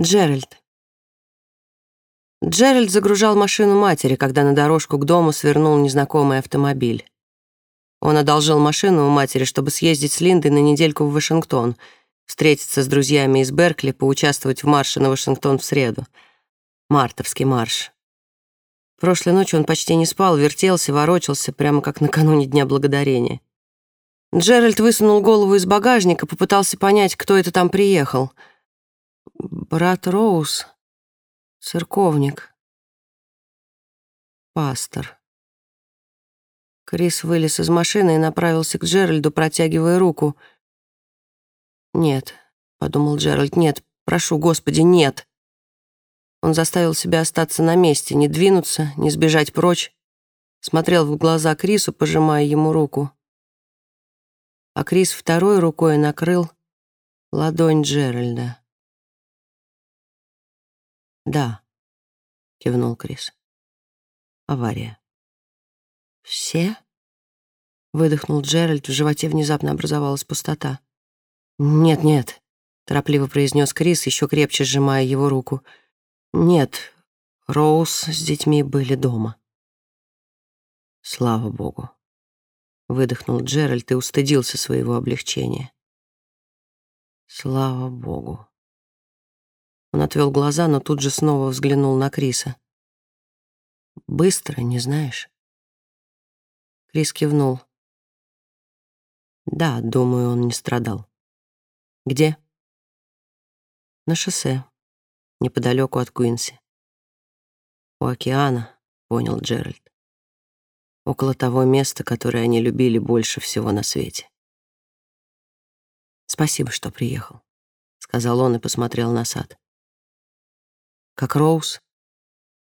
Джеральд. Джеральд загружал машину матери, когда на дорожку к дому свернул незнакомый автомобиль. Он одолжил машину у матери, чтобы съездить с Линдой на недельку в Вашингтон, встретиться с друзьями из Беркли, поучаствовать в марше на Вашингтон в среду. Мартовский марш. Прошлой ночью он почти не спал, вертелся, ворочался, прямо как накануне Дня Благодарения. Джеральд высунул голову из багажника, попытался понять, кто это там приехал — Брат Роуз, церковник, пастор. Крис вылез из машины и направился к Джеральду, протягивая руку. «Нет», — подумал Джеральд, — «нет, прошу, Господи, нет». Он заставил себя остаться на месте, не двинуться, не сбежать прочь, смотрел в глаза Крису, пожимая ему руку. А Крис второй рукой накрыл ладонь Джеральда. «Да», — кивнул Крис. «Авария». «Все?» — выдохнул Джеральд, в животе внезапно образовалась пустота. «Нет-нет», — торопливо произнес Крис, еще крепче сжимая его руку. «Нет, Роуз с детьми были дома». «Слава богу», — выдохнул Джеральд и устыдился своего облегчения. «Слава богу». Он отвел глаза, но тут же снова взглянул на Криса. «Быстро, не знаешь?» Крис кивнул. «Да, думаю, он не страдал». «Где?» «На шоссе, неподалеку от Куинси». «У океана», — понял Джеральд. «Около того места, которое они любили больше всего на свете». «Спасибо, что приехал», — сказал он и посмотрел на сад. Как Роуз?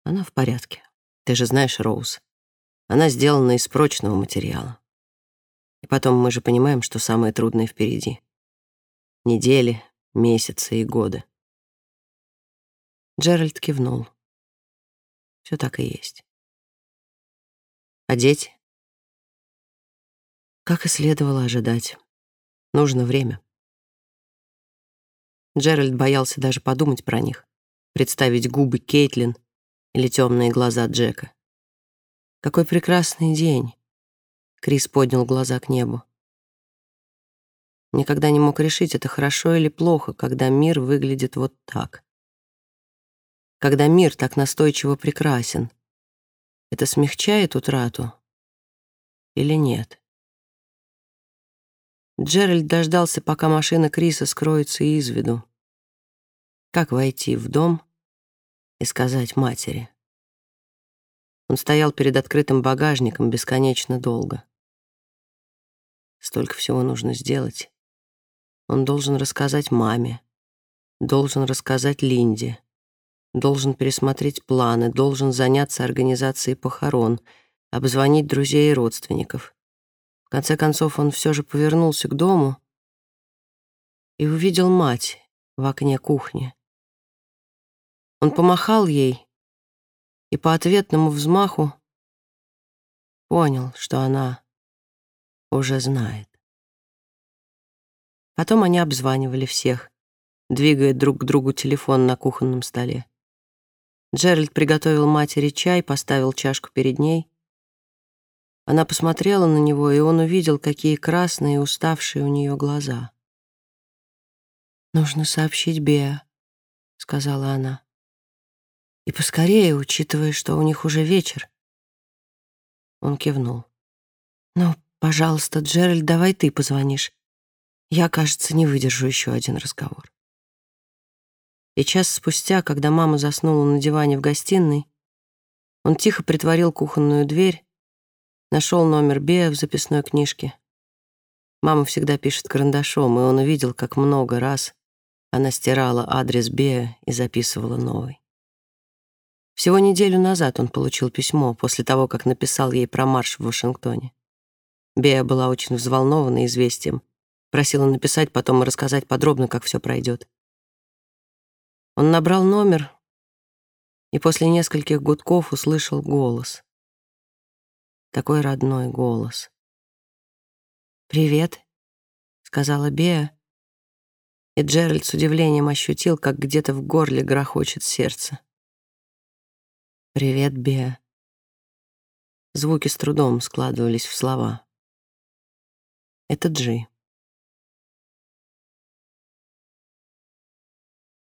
Она в порядке. Ты же знаешь Роуз. Она сделана из прочного материала. И потом мы же понимаем, что самое трудное впереди. Недели, месяцы и годы. Джеральд кивнул. Все так и есть. А дети? Как и следовало ожидать. Нужно время. Джеральд боялся даже подумать про них представить губы Кейтлин или темные глаза Джека. Какой прекрасный день. Крис поднял глаза к небу. Никогда не мог решить, это хорошо или плохо, когда мир выглядит вот так. Когда мир так настойчиво прекрасен. Это смягчает утрату или нет? Джеральд дождался, пока машина Криса скроется из виду. Как войти в дом, и сказать матери. Он стоял перед открытым багажником бесконечно долго. Столько всего нужно сделать. Он должен рассказать маме, должен рассказать Линде, должен пересмотреть планы, должен заняться организацией похорон, обзвонить друзей и родственников. В конце концов, он все же повернулся к дому и увидел мать в окне кухни. Он помахал ей и по ответному взмаху понял, что она уже знает. Потом они обзванивали всех, двигая друг к другу телефон на кухонном столе. Джеральд приготовил матери чай, поставил чашку перед ней. Она посмотрела на него, и он увидел, какие красные и уставшие у нее глаза. «Нужно сообщить Беа», — сказала она. И поскорее, учитывая, что у них уже вечер. Он кивнул. «Ну, пожалуйста, Джеральд, давай ты позвонишь. Я, кажется, не выдержу еще один разговор». И час спустя, когда мама заснула на диване в гостиной, он тихо притворил кухонную дверь, нашел номер Бея в записной книжке. Мама всегда пишет карандашом, и он увидел, как много раз она стирала адрес Бея и записывала новый. Всего неделю назад он получил письмо после того, как написал ей про марш в Вашингтоне. Бея была очень взволнована известием, просила написать потом и рассказать подробно, как все пройдет. Он набрал номер и после нескольких гудков услышал голос. Такой родной голос. «Привет», — сказала Бея, и Джеральд с удивлением ощутил, как где-то в горле грохочет сердце. «Привет, Беа». Звуки с трудом складывались в слова. «Это Джи».